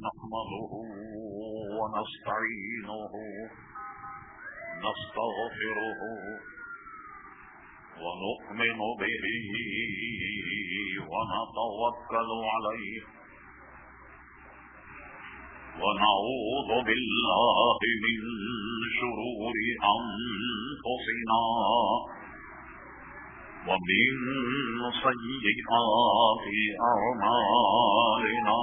نحمده ونستعينه، نستغفره ونؤمن به ونتوكل عليه ونعوذ بالله من شرور أنفسنا ومن سيئات أعمالنا.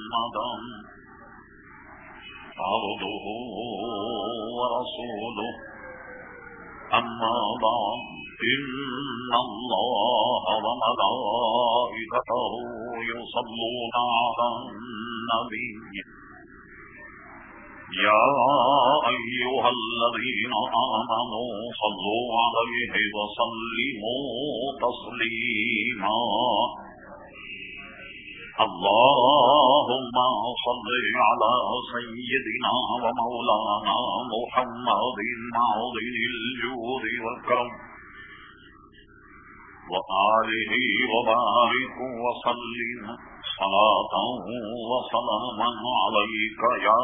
محمدا عبده ورسوله. أما بعد، إن الله وملائكته يصلون على النبي. يا أيها الذين آمنوا صلوا عليه وسلموا تسليما. اللهم صل على سيدنا ومولانا محمد معظم الجود والكرم وآله وبارك وسلم صلاة وسلاما عليك يا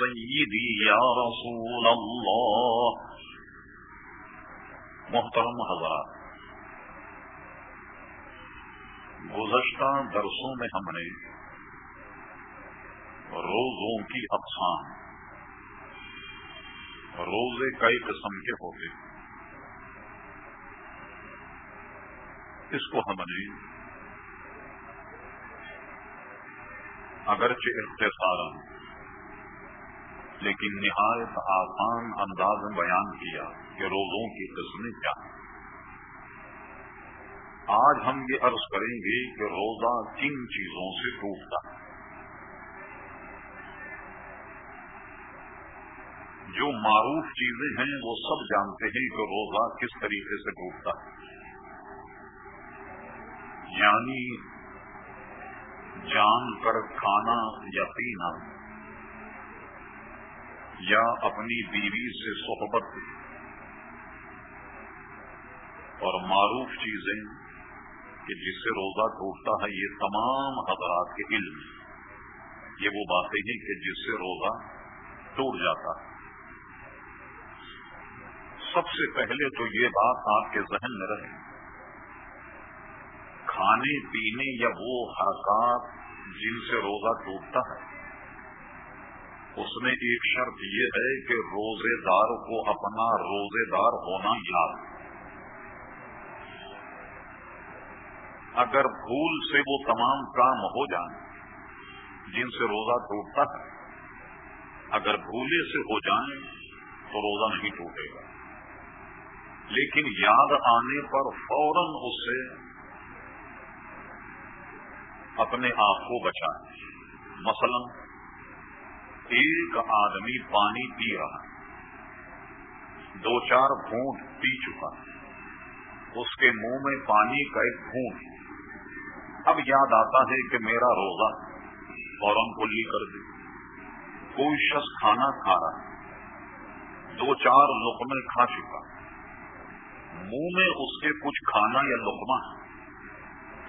سيدي يا رسول الله. محترم حضرات گزشتہ درسوں میں ہم نے روزوں کی اقسام، روزے کئی قسم کے ہوتے اس کو ہم نے اگرچہ اختصار لیکن نہایت آسان انداز میں بیان کیا کہ روزوں کی قسمیں کیا ہیں۔ آج ہم یہ عرض کریں گے کہ روزہ کن چیزوں سے ٹوٹتا ہے؟ جو معروف چیزیں ہیں وہ سب جانتے ہیں کہ روزہ کس طریقے سے ٹوٹتا ہے۔ یعنی جان کر کھانا یا پینا، یا اپنی بیوی سے صحبت، اور معروف چیزیں کہ جس سے روزہ ٹوٹتا ہے یہ تمام حضرات کے علم۔ یہ وہ باتیں ہیں کہ جس سے روزہ ٹوٹ جاتا ہے۔ سب سے پہلے تو یہ بات آپ کے ذہن میں رہے۔ کھانے، پینے یا وہ حرکات جن سے روزہ ٹوٹتا ہے، اس میں ایک شرط یہ ہے کہ روزے دار کو اپنا روزے دار ہونا یاد۔ اگر بھول سے وہ تمام کام ہو جائیں جن سے روزہ ٹوٹتا ہے، اگر بھولے سے ہو جائیں تو روزہ نہیں ٹوٹے گا۔ لیکن یاد آنے پر فوراً اس سے اپنے آپ کو بچائیں۔ مثلا، ایک آدمی پانی پی رہا ہے، دو چار گھونٹ پی چکا ہے۔ اس کے منہ میں پانی کا ایک گھونٹ اب یاد آتا ہے کہ میرا روزہ فوراً کلی کر دے۔ کوئی شخص کھانا کھا رہا دو چار لقمے کھا چکا۔ منہ میں اس کے کچھ کھانا یا لقمہ۔ ہے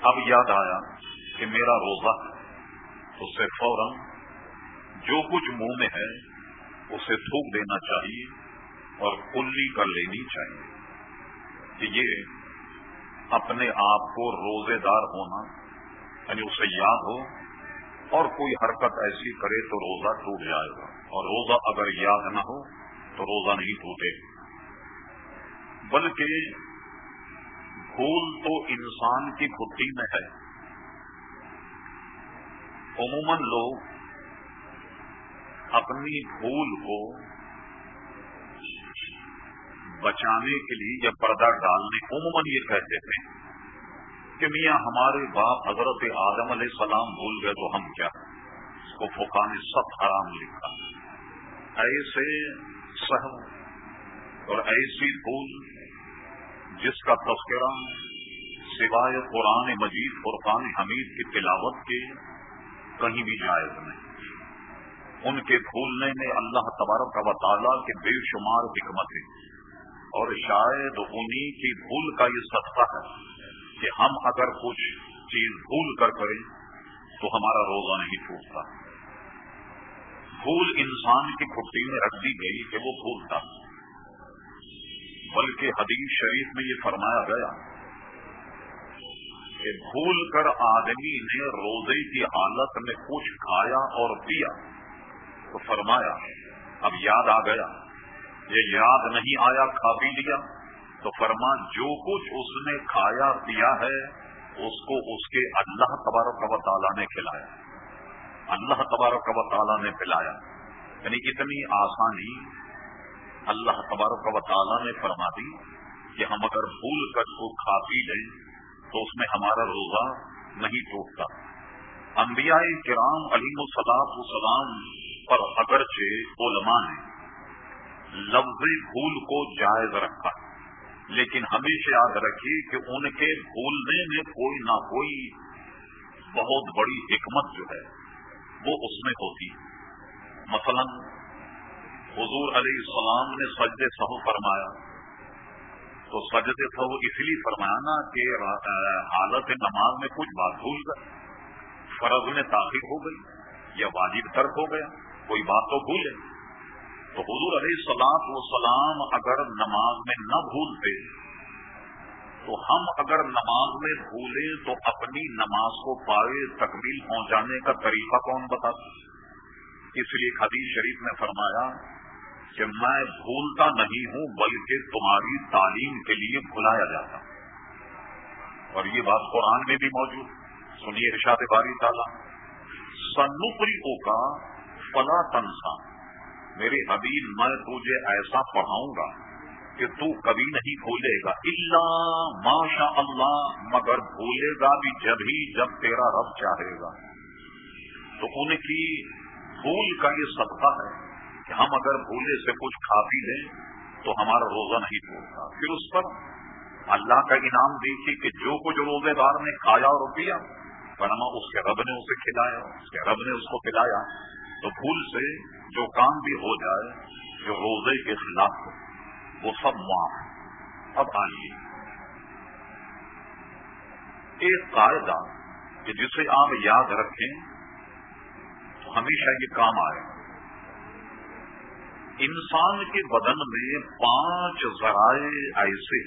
اب یاد آیا کہ میرا روزہ اس سے فوراً جو کچھ منہ میں ہے، اسے تھوک دینا چاہیے اور کلی کر لینی چاہیے۔ کہ یہ اپنے آپ کو روزے دار ہونا یعنی اسے یاد ہو، اور کوئی حرکت ایسی کرے تو روزہ ٹوٹ جائے گا۔ اور روزہ اگر یاد نہ ہو تو روزہ نہیں ٹوٹے۔ بلکہ بھول تو انسان کی بھٹی میں ہے۔ عموماً لوگ اپنی بھول کو بچانے کے لیے یا پردہ ڈالنے، عموماً یہ کہتے ہیں کہ میاں ہمارے باپ حضرت آدم علیہ السلام بھول گئے تو ہم کیا؟ اس کو فوکا نے سب حرام لکھا۔ ایسے سہم اور ایسی بھول جس کا تذکرہ سوائے قرآن مجید، فرقان حمید کی تلاوت کے کہیں بھی جائز نہیں۔ ان کے بھولنے میں اللہ تبارک و تعالیٰ کے بے شمار حکمت اور شاید انہی کی بھول کا یہ صدقہ ہے کہ ہم اگر کچھ چیز بھول کر کریں تو ہمارا روزہ نہیں ٹوٹتا بھول انسان کی کھٹی میں رکھ دی گئی کہ وہ بھولتا۔ بلکہ حدیث شریف میں یہ فرمایا گیا کہ بھول کر آدمی نے روزے کی حالت میں کچھ کھایا اور پیا تو فرمایا، اب یاد آ گیا یہ یاد نہیں آیا، کھا پی لیا۔ تو فرما، جو کچھ اس نے کھایا، پیا ہے، اس کو اس کے اللہ تبارک و تعالیٰ نے کھلایا۔ اللہ تبارک و تعالیٰ نے پلایا۔ یعنی اتنی آسانی اللہ تبارک و تعالیٰ نے فرما دی کہ ہم اگر بھول کر کو کھا پی لیں، تو اس میں ہمارا روزہ نہیں ٹوٹتا۔ انبیاء کرام علیم الصلاط السلام پر اگرچہ علماء نے لفظ بھول کو جائز رکھا۔ لیکن ہمیشہ یاد رکھیے کہ ان کے بھولنے میں کوئی نہ کوئی بہت بڑی حکمت جو ہے، وہ اس میں ہوتی مثلا، حضور علیہ السلام نے سجدے سہو فرمایا۔ تو سجدے تھا وہ اس لیے فرمایا نا کہ حالت نماز میں کچھ بات بھول گئے۔ فرض میں تاخیر ہو گئی یا واجب ترک ہو گیا، کوئی بات تو بھولے۔ حضور علیہ السلام و سلام اگر نماز میں نہ بھولتے، تو ہم اگر نماز میں بھولے تو اپنی نماز کو پائے تکمیل پہنچانے کا طریقہ کون بتا اس لیے حدیث شریف نے فرمایا کہ میں بھولتا نہیں ہوں، بلکہ تمہاری تعلیم کے لیے بھلایا جاتا۔ ہوں اور یہ بات قرآن میں بھی موجود۔ سنیے ارشاد باری تعالیٰ۔ سنپری او کا فلا تنسا۔ میرے حبیب، میں تجھے ایسا پڑھاؤں گا کہ تو کبھی نہیں بھولے گا۔ اللہ ماشا اللہ مگر بھولے گا بھی جب ہی جب تیرا رب چاہے گا۔ تو ان کی بھول کا یہ صدقہ ہے کہ ہم اگر بھولے سے کچھ کھا پی لیں تو ہمارا روزہ نہیں ٹوٹتا۔ پھر اس پر اللہ کا انعام دیکھیے کہ جو کچھ روزے دار نے کھایا اور پیا پرما اس کے رب نے اسے کھلایا، اس کے رب نے اس کو پلایا۔ تو بھول سے جو کام بھی ہو جائے، جو روزے کے خلاف ہو، وہ سب معاف اب آئیے۔ ایک قاعدہ کہ جسے آپ یاد رکھیں، تو ہمیشہ یہ کام آئے۔ انسان کے بدن میں پانچ ذرائع ایسے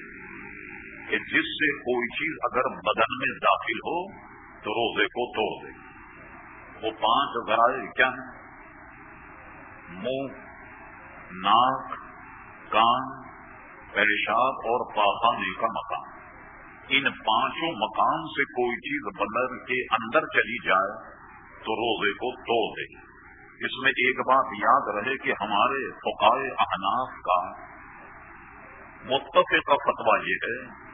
کہ جس سے کوئی چیز اگر بدن میں داخل ہو، تو روزے کو توڑ دے۔ وہ پانچ ذرائع کیا ہیں؟ منہ، ناک، کان، پیشاب اور پاخانے کا مکان۔ ان پانچوں مکان سے کوئی چیز بدن کے اندر چلی جائے تو روزے کو توڑ دے۔ اس میں ایک بات یاد رہے کہ ہمارے فقائے احناف کا متفق کا فتویٰ یہ ہے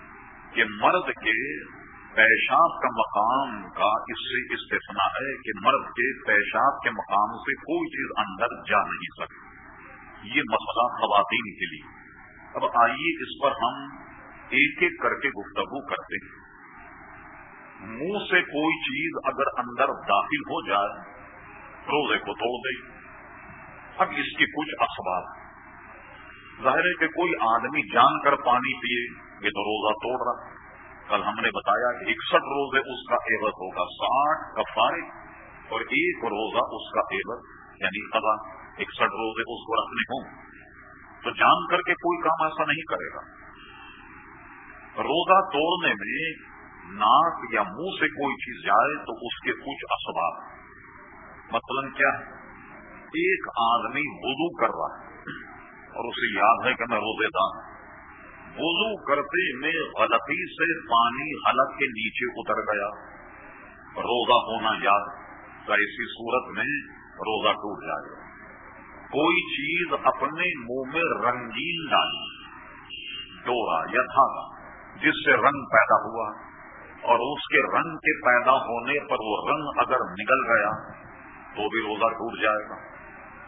کہ مرد کے پیشاب کا مقام کا اس سے استفنا ہے کہ مرد کے پیشاب کے مقام سے کوئی چیز اندر جا نہیں سکتی۔ یہ مسئلہ خواتین کے لیے۔ اب آئیے اس پر ہم ایک ایک کر کے گفتگو کرتے ہیں۔ منہ سے کوئی چیز اگر اندر داخل ہو جائے، روزے کو توڑ دے۔ اب اس کے کچھ اسباب۔ ظاہر ہے کہ کوئی آدمی جان کر پانی پیے، یہ تو روزہ توڑ رہا۔ کل ہم نے بتایا کہ اکسٹھ روزے اس کا عبت ہوگا، ساٹھ کفارے اور ایک روزہ اس کا عبت یعنی قضا اکسٹھ روزے اس کو رکھنے ہوں۔ تو جان کر کے کوئی کام ایسا نہیں کرے گا۔ روزہ توڑنے میں ناک یا منہ سے کوئی چیز جائے تو اس کے کچھ اسباب۔ مثلا کیا ہے؟ ایک آدمی وضو کر رہا ہے اور اسے یاد ہے کہ میں روزے دار وضو کرتے میں غلطی سے پانی حلق کے نیچے اتر گیا۔ روزہ ہونا یاد، تو ایسی صورت میں روزہ ٹوٹ جائے۔ گا کوئی چیز اپنے منہ میں رنگین ڈالی، ڈورا یا دھاگا، جس سے رنگ پیدا ہوا۔ اور اس کے رنگ کے پیدا ہونے پر وہ رنگ اگر نکل گیا، تو بھی روزہ ٹوٹ جائے گا۔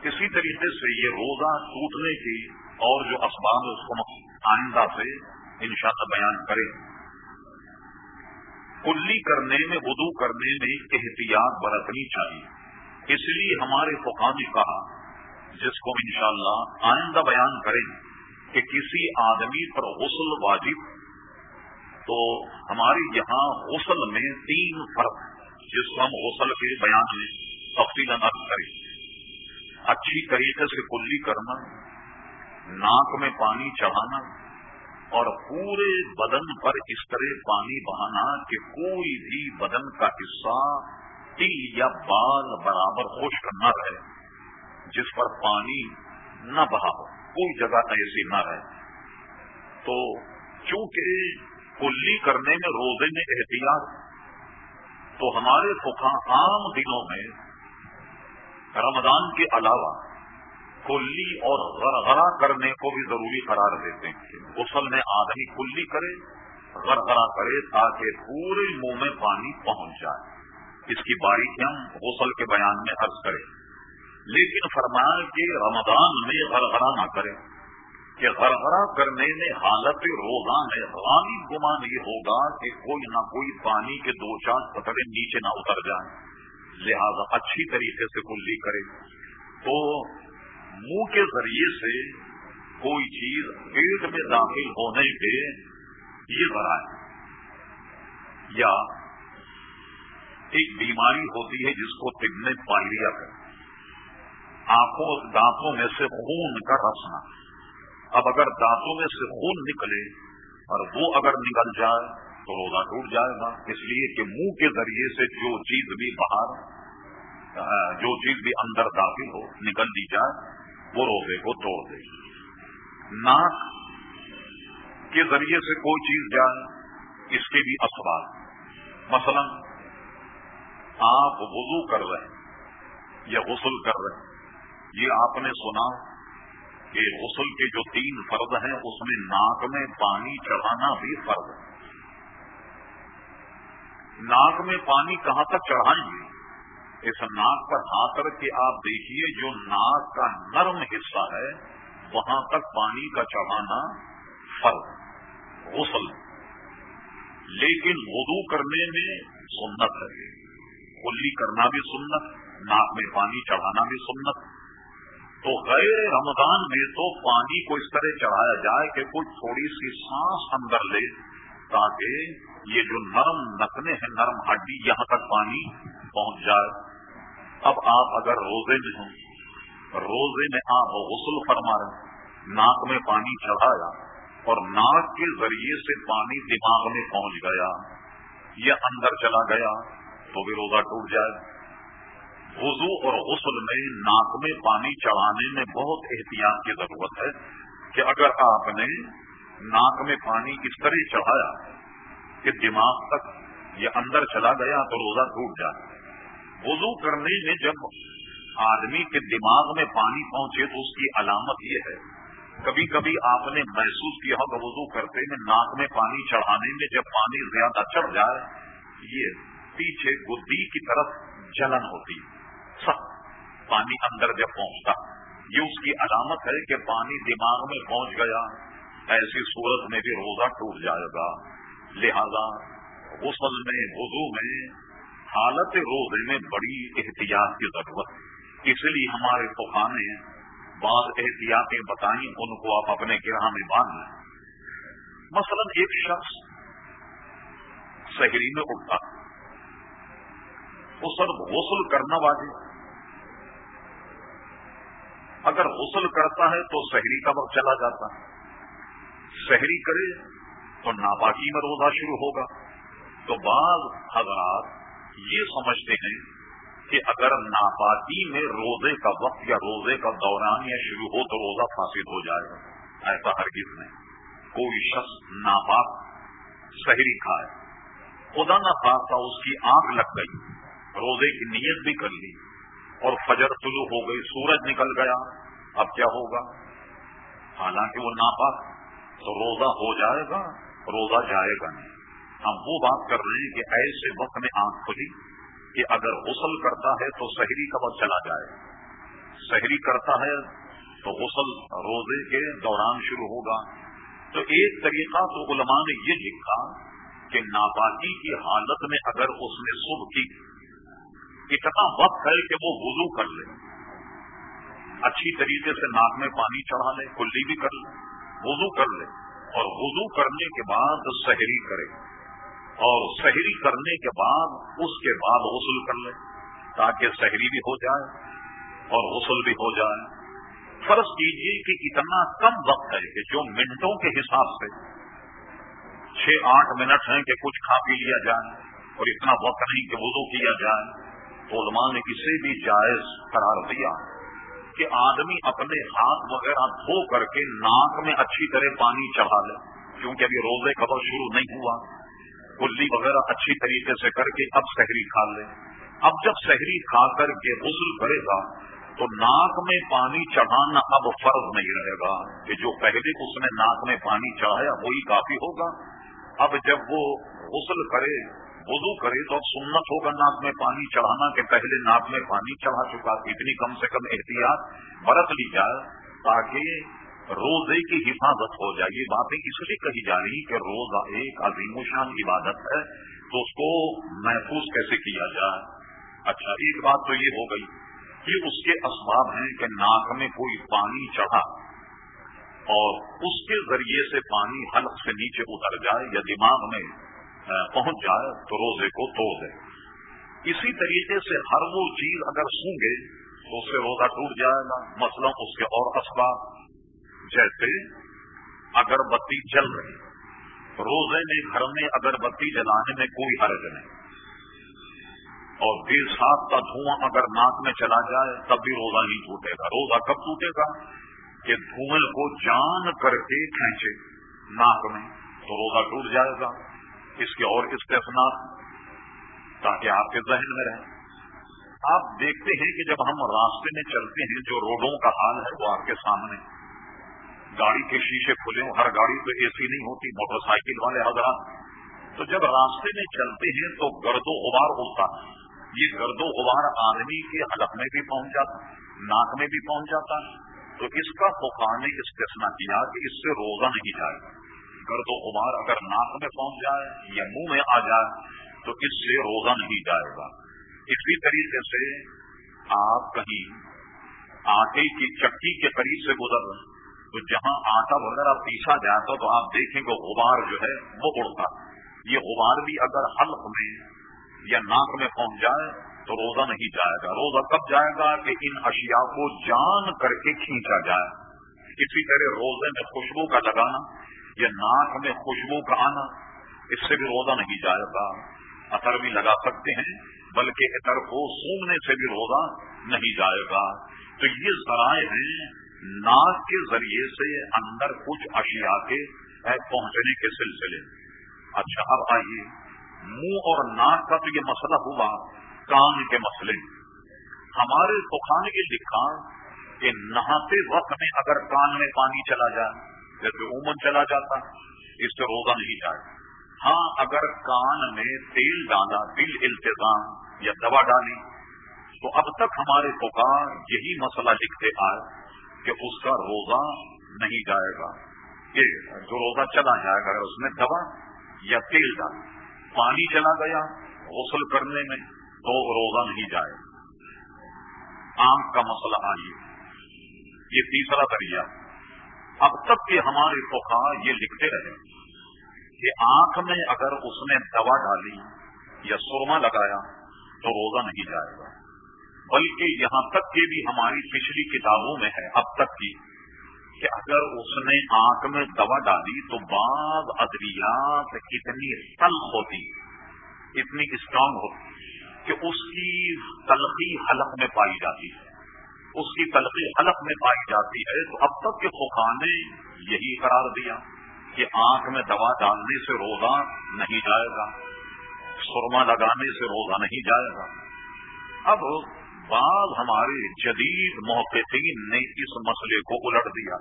اسی طریقے سے یہ روزہ ٹوٹنے کی اور جو اسباب اس کو آئندہ سے انشاءاللہ بیان کریں۔ کلی کرنے میں، وضو کرنے میں احتیاط برتنی چاہیے۔ اس لیے ہمارے فقام نے کہا، جس کو انشاءاللہ آئندہ بیان کریں کہ کسی آدمی پر غسل واجب، تو ہمارے یہاں غسل میں تین فرق، جس کو ہم غسل کے بیان میں تفصیل نقل کریں۔ اچھی طریقے سے کلی کرنا ناک میں پانی چڑھانا اور پورے بدن پر اس طرح پانی بہانا کہ کوئی بھی بدن کا حصہ تل یا بال برابر خشک نہ رہے، جس پر پانی نہ بہا ہو، کوئی جگہ ایسی نہ رہے۔ تو چونکہ کلی کرنے میں روزے میں احتیاط، تو ہمارے فخا عام دنوں میں رمضان کے علاوہ کلی اور غرغرا کرنے کو بھی ضروری قرار دیتے ہیں۔ غسل میں آدمی کلی کرے غرغرا کرے تاکہ پورے منہ میں پانی پہنچ جائے۔ اس کی باریکیاں غسل کے بیان میں عرض کرے لیکن فرمایا کہ رمضان میں غرغرا نہ کرے کہ غرغرا کرنے میں حالت روزہ میں غالب گمان یہ ہوگا کہ کوئی نہ کوئی پانی کے دو چار قطرے نیچے نہ اتر جائیں۔ لہذا اچھی طریقے سے کلی کرے تو منہ کے ذریعے سے کوئی چیز پیٹ میں داخل ہونے کے یہ ذرائع یا ایک بیماری ہوتی ہے جس کو طب میں پائریا کر آنکھوں، دانتوں میں سے خون کا رسنا اب اگر دانتوں میں سے خون نکلے اور وہ اگر نکل جائے تو روزہ ٹوٹ جائے گا۔ اس لیے کہ منہ کے ذریعے سے جو چیز بھی باہر، جو چیز بھی اندر داخل ہو، نکل دی جائے وہ روزے کو توڑ دے۔ ناک کے ذریعے سے کوئی چیز جائے، اس کے بھی اسباب۔ مثلا، آپ وضو کر رہے ہیں یا غسل کر رہے ہیں، یہ آپ نے سنا کہ غسل کے جو تین فرد ہیں، اس میں ناک میں پانی چڑھانا بھی فرد ہے۔ ناک میں پانی کہاں تک چڑھائیں گے؟ اس ناک پر ہاتھ رکھ کے آپ دیکھیے، جو ناک کا نرم حصہ ہے، وہاں تک پانی کا چڑھانا فرق غسل لیکن وضو کرنے میں سنت ہے۔ کلی کرنا بھی سنت، ناک میں پانی چڑھانا بھی سنت۔ تو غیر رمضان میں تو پانی کو اس طرح چڑھایا جائے کہ کوئی تھوڑی سی سانس اندر لے، تاکہ یہ جو نرم نکنے ہیں، نرم ہڈی، یہاں تک پانی پہنچ جائے۔ اب آپ اگر روزے میں ہوں، روزے میں آپ غسل فرما رہے ناک میں پانی چڑھایا اور ناک کے ذریعے سے پانی دماغ میں پہنچ گیا یا اندر چلا گیا تو بھی روزہ ٹوٹ جائے وضو اور غسل میں ناک میں پانی چڑھانے میں بہت احتیاط کی ضرورت ہے کہ اگر آپ نے ناک میں پانی اس طرح چڑھایا کہ دماغ تک یا اندر چلا گیا تو روزہ ٹوٹ جائے۔ وضو کرنے میں جب آدمی کے دماغ میں پانی پہنچے تو اس کی علامت یہ ہے۔ کبھی کبھی آپ نے محسوس کیا ہوگا وضو کرتے میں ناک میں پانی چڑھانے میں جب پانی زیادہ چڑھ جائے، یہ پیچھے گدی کی طرف جلن ہوتی سخت پانی اندر جب پہنچتا، یہ اس کی علامت ہے کہ پانی دماغ میں پہنچ گیا، ایسی صورت میں بھی روزہ ٹوٹ جائے گا۔ لہذا غسل میں، وضو میں حالت روزے میں بڑی احتیاط کی ضرورت اس لیے ہمارے فخا نے بعض احتیاطیں بتائیں، ان کو آپ اپنے گرہ میں باندھ لیں۔ مثلا ایک شخص شہری میں اٹھتا۔ وہ سب غسل کرنا واجب۔ اگر غسل کرتا ہے تو شہری کا وقت چلا جاتا۔ ہے شہری کرے تو ناپاکی میں روزہ شروع ہوگا۔ تو بعض حضرات یہ سمجھتے ہیں کہ اگر ناپاکی میں روزے کا وقت یا روزے کا دوران یا شروع ہو تو روزہ فاسد ہو جائے گا ایسا ہرگز نہیں۔ کوئی شخص ناپاک شہری کھائے، خدا نہ خاصا اس کی آنکھ لگ گئی، روزے کی نیت بھی کر لی اور فجر شروع ہو گئی، سورج نکل گیا، اب کیا ہوگا؟ حالانکہ وہ ناپاک، تو روزہ ہو جائے گا، روزہ جائے گا نہیں۔ ہم وہ بات کر رہے ہیں کہ ایسے وقت میں آنکھ کھلی کہ اگر غسل کرتا ہے تو شہری کا وقت چلا جائے۔ شہری کرتا ہے تو غسل روزے کے دوران شروع ہوگا۔ تو ایک طریقہ تو علماء نے یہ لکھا کہ ناپاکی کی حالت میں اگر اس نے صبح کی اتنا وقت ہے کہ وہ وضو کر لے۔ اچھی طریقے سے ناک میں پانی چڑھا لے، کلی بھی کر لے، وضو کر لے اور وضو کرنے کے بعد شہری کرے۔ اور شہری کرنے کے بعد اس کے بعد غسل کر لے تاکہ شہری بھی ہو جائے اور غسل بھی ہو جائے۔ فرض کیجیے کہ اتنا کم وقت ہے کہ جو منٹوں کے حساب سے چھ آٹھ منٹ ہیں کہ کچھ کھا پی لیا جائے اور اتنا وقت نہیں کہ وضو کیا جائے، تو علماء نے اسے بھی جائز قرار دیا کہ آدمی اپنے ہاتھ وغیرہ دھو کر کے ناک میں اچھی طرح پانی چڑھا لے، کیونکہ ابھی روزے کا شروع نہیں ہوا۔ کلی وغیرہ اچھی طریقے سے کر کے اب شہری کھا لے۔ اب جب شہری کھا کر کے غسل کرے گا، تو ناک میں پانی چڑھانا اب فرض نہیں رہے گا کہ جو پہلے اس نے ناک میں پانی چڑھایا وہی کافی ہوگا۔ اب جب وہ غسل کرے، وضو کرے تو اب سنت ہوگا ناک میں پانی چڑھانا کہ پہلے ناک میں پانی چڑھا چکا، اتنی کم سے کم احتیاط برت لی جائے تاکہ روزے کی حفاظت ہو جائے، یہ باتیں اس لیے کہی جا رہی کہ روزہ ایک عظیم و شان عبادت ہے، تو اس کو محفوظ کیسے کیا جائے؟ اچھا ایک بات تو یہ ہو گئی کہ اس کے اسباب ہیں کہ ناک میں کوئی پانی چڑھا اور اس کے ذریعے سے پانی حلق سے نیچے اتر جائے یا دماغ میں پہنچ جائے، تو روزے کو توڑ دے۔ اسی طریقے سے ہر وہ چیز اگر سونگے، تو اس سے روزہ ٹوٹ جائے گا۔ مثلا اس کے اور اسباب جیسے اگر بتی جل رہی روزے میں گھر میں اگر بتی جلانے میں کوئی حرج نہیں۔ اور دیر سات کا دھواں اگر ناک میں چلا جائے تب بھی روزہ نہیں ٹوٹے گا۔ روزہ کب ٹوٹے گا؟ کہ دھوئیں کو جان کر کے کھینچے ناک میں تو روزہ ٹوٹ جائے گا۔ اس کے اور استفنات تاکہ آپ کے ذہن میں رہیں آپ دیکھتے ہیں کہ جب ہم راستے میں چلتے ہیں جو روڈوں کا حال ہے وہ آپ کے سامنے گاڑی کے شیشے کھلے ہوں، ہر گاڑی تو اے سی نہیں ہوتی موٹر سائیکل والے حضرات۔ تو جب راستے میں چلتے ہیں تو گرد و غبار ہوتا۔ ہے یہ گرد و غبار آدمی کے حلق میں بھی پہنچ جاتا، ناک میں بھی پہنچ جاتا۔ تو اس کا فوقان نے استثنا کیا کہ اس سے روزہ نہیں جائے۔ گرد و غبار اگر ناک میں پہنچ جائے یا منہ میں آ جائے، تو اس سے روزہ نہیں جائے گا۔ اسی طریقے سے آپ کہیں آٹے کی چکی کے قریب سے گزر رہے تو جہاں آٹا وغیرہ پیسا جاتا تو آپ دیکھیں کہ غبار جو ہے وہ اڑتا۔ یہ غبار بھی اگر حلق میں یا ناک میں پہنچ جائے تو روزہ نہیں جائے گا۔ روزہ کب جائے گا کہ ان اشیاء کو جان کر کے کھینچا جائے۔ اسی طرح روزے میں خوشبو کا لگانا یا ناک میں خوشبو کا آنا، اس سے بھی روزہ نہیں جائے گا۔ اثر بھی لگا سکتے ہیں، بلکہ اطر کو سونگنے سے بھی روزہ نہیں جائے گا۔ تو یہ ذرائع ہیں ناک کے ذریعے سے اندر کچھ اشیاء کے پہنچنے کے سلسلے۔ اچھا اب آئیے۔ منہ اور ناک کا تو یہ مسئلہ ہوا، کان کے مسئلے۔ ہمارے پخان کے لکھا کہ نہاتے وقت میں اگر کان میں پانی چلا جائے، جیسے عموماً چلا جاتا، اس سے روزہ نہیں جائے۔ ہاں اگر کان میں تیل ڈالا دل التظام یا دوا ڈالی تو اب تک ہمارے پکار یہی مسئلہ لکھتے آئے۔ کہ اس کا روزہ نہیں جائے گا۔ کہ جو روزہ چلا جائے گا اس میں دوا یا تیل ڈال، پانی چلا گیا غسل کرنے میں تو روزہ نہیں جائے۔ آنکھ کا مسئلہ آئیے۔ یہ تیسرا ذریعہ۔ اب تک کہ ہمارے فوکا یہ لکھتے رہے کہ آنکھ میں اگر اس نے دوا ڈالی یا سرما لگایا تو روزہ نہیں جائے گا۔ بلکہ یہاں تک کہ بھی ہماری پچھلی کتابوں میں ہے، اب تک کی کہ اگر اس نے آنکھ میں دوا ڈالی تو بعض ادویات اتنی تلخ ہوتی، اتنی اسٹرانگ ہوتی، کہ اس کی تلخی حلق میں پائی جاتی ہے۔ اس کی تلقی حلق میں پائی جاتی ہے تو اب تک کے فوکان نے یہی قرار دیا کہ آنکھ میں دوا ڈالنے سے روزہ نہیں جائے گا سرما لگانے سے روزہ نہیں جائے گا۔ اب بعض ہمارے جدید محققین نے اس مسئلے کو الٹ دیا۔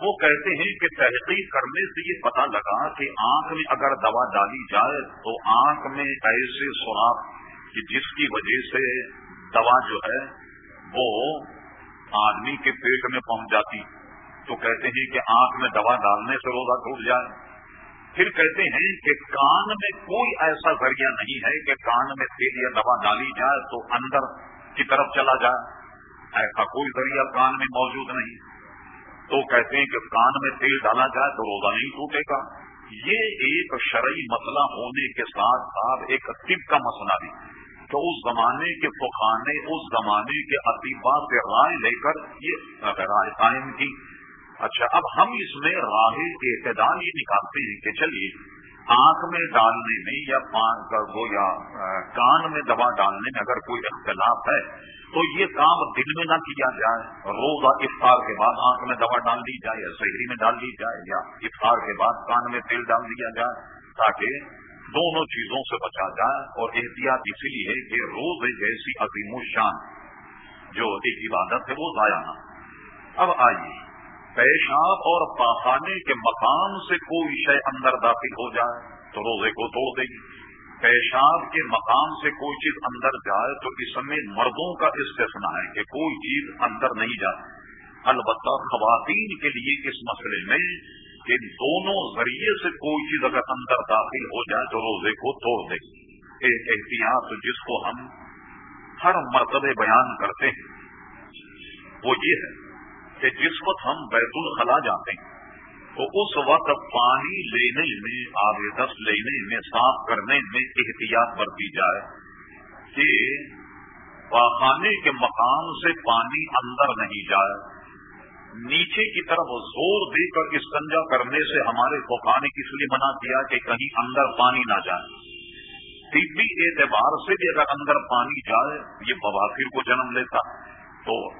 وہ کہتے ہیں کہ تحقیق کرنے سے یہ پتا لگا کہ آنکھ میں اگر دوا ڈالی جائے تو آنکھ میں ایسے سوراخ کہ جس کی وجہ سے دوا جو ہے وہ آدمی کے پیٹ میں پہنچ جاتی۔ تو کہتے ہیں کہ آنکھ میں دوا ڈالنے سے روزہ ٹوٹ جائے۔ پھر کہتے ہیں کہ کان میں کوئی ایسا ذریعہ نہیں ہے کہ کان میں تیل یا دوا ڈالی جائے تو اندر کی طرف چلا جائے۔ ایسا کوئی ذریعہ کان میں موجود نہیں۔ تو کہتے ہیں کہ کان میں تیل ڈالا جائے تو روزہ نہیں ٹوٹے گا۔ یہ ایک شرعی مسئلہ ہونے کے ساتھ ساتھ ایک طب کا مسئلہ بھی۔ تو اس زمانے کے فخانے اس زمانے کے اطیبا سے رائے لے کر یہ رائے قائم کی۔ اچھا اب ہم اس میں راہ اعتدال یہ نکالتے ہیں کہ چلیے، آنکھ میں ڈالنے میں یا پان کر ہو یا کان میں دوا ڈالنے میں اگر کوئی اختلاف ہے، تو یہ کام دن میں نہ کیا جائے، روزہ افطار کے بعد آنکھ میں دوا ڈال دی جائے یا شہری میں ڈال دی جائے یا افطار کے بعد کان میں تیل ڈال دیا جائے تاکہ دونوں چیزوں سے بچا جائے اور احتیاط اسی لیے کہ روز جیسی عظیم الشان جو ایک عبادت ہے وہ ضائع نہ اب آئیے۔ پیشاب اور پاخانے کے مقام سے کوئی شے اندر داخل ہو جائے تو روزے کو توڑ دے گی پیشاب کے مقام سے کوئی چیز اندر جائے تو اس میں مردوں کا استثنا ہے کہ کوئی چیز اندر نہیں جائے۔ البتہ خواتین کے لیے اس مسئلے میں کہ دونوں ذریعے سے کوئی چیز اگر اندر داخل ہو جائے تو روزے کو توڑ دے گی ایک احتیاط جس کو ہم ہر مرتبہ بیان کرتے ہیں وہ یہ ہے کہ جس وقت ہم بیت الخلا جاتے ہیں، تو اس وقت پانی لینے میں، آب دس لینے میں، صاف کرنے میں احتیاط برتی جائے کہ پاخانے کے مقام سے پانی اندر نہیں جائے۔ نیچے کی طرف زور دے کر استنجا کرنے سے ہمارے پخانے کس لیے منع کیا کہ کہیں اندر پانی نہ جائے۔ طبی اعتبار سے بھی اگر اندر پانی جائے، یہ بوافر کو جنم لیتا۔ تو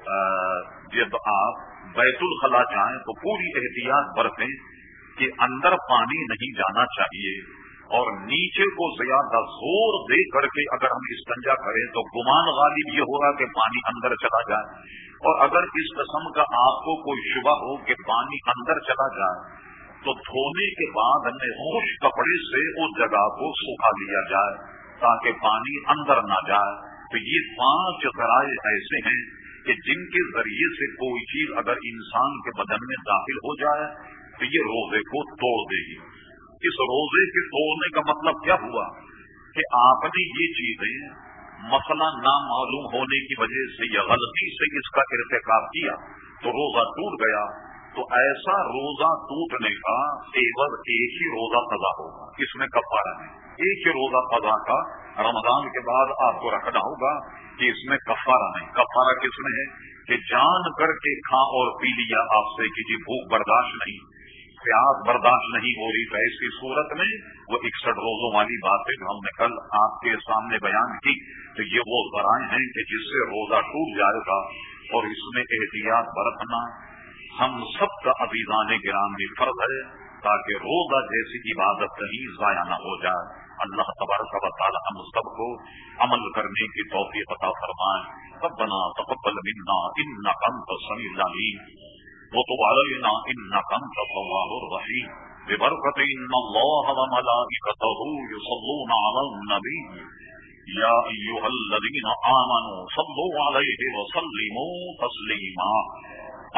جب آپ بیت الخلا جائیں تو پوری احتیاط برتیں کہ اندر پانی نہیں جانا چاہیے اور نیچے کو زیادہ زور دے کر کے اگر ہم استنجا کریں تو گمان غالب یہ ہوگا کہ پانی اندر چلا جائے۔ اور اگر اس قسم کا آپ کو کوئی شبہ ہو کہ پانی اندر چلا جائے، تو دھونے کے بعد ہمیں خوش کپڑے سے اس جگہ کو سکھا لیا جائے تاکہ پانی اندر نہ جائے۔ تو یہ پانچ ذرائع ایسے ہیں کہ جن کے ذریعے سے کوئی چیز اگر انسان کے بدن میں داخل ہو جائے، تو یہ روزے کو توڑ دے گی۔ اس روزے کے توڑنے کا مطلب کیا ہوا؟ کہ آپ نے یہ چیزیں مسئلہ نامعلوم ہونے کی وجہ سے یا غلطی سے اس کا ارتقاب کیا، تو روزہ ٹوٹ گیا۔ تو ایسا روزہ ٹوٹنے کا ایور ایک ہی روزہ پدا ہوگا۔ اس میں کفارہ ہے ایک ہی روزہ پدا کا رمضان کے بعد آپ کو رکھنا ہوگا۔ کہ اس میں کفارہ نہیں، کفارہ کس میں ہے؟ کہ جان کر کے کھا اور پی لیا آپ سے کسی بھوک برداشت نہیں، پیاس برداشت نہیں ہو رہی تو ایسی صورت میں وہ اکسٹھ روزوں والی بات ہے جو ہم نے کل آپ کے سامنے بیان کی، تو یہ وہ ذرائع ہیں کہ جس سے روزہ ٹوٹ جائے گا اور اس میں احتیاط برتنا ہم سب کا ابیزان گرام بھی فرض ہے، تاکہ روزہ جیسی عبادت کہیں ضائع نہ ہو جائے۔ اللہ تبارک و تعالی ہم سب کو عمل کرنے کی توفیق عطا فرمائے. ربنا تقبل منا انك انت السميع العليم وتب علينا انك انت التواب الرحيم ببركة ان الله وملائكته يصلون على النبي يا ايها الذين امنوا صلوا عليه وسلموا تسليما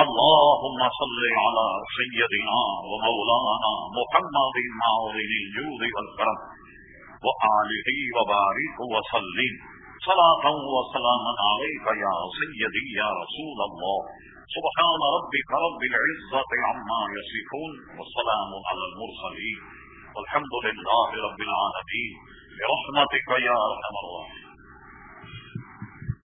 اللهم صل على سيدنا ومولانا محمد معظم الجود والكرم وآلہ وبارک وسلم. صلاة وسلاما عليك يا سيدي يا رسول الله. سبحان ربك رب العزة عما يصفون والسلام على المرسلين. والحمد لله رب العالمين. برحمتك يا رحم الله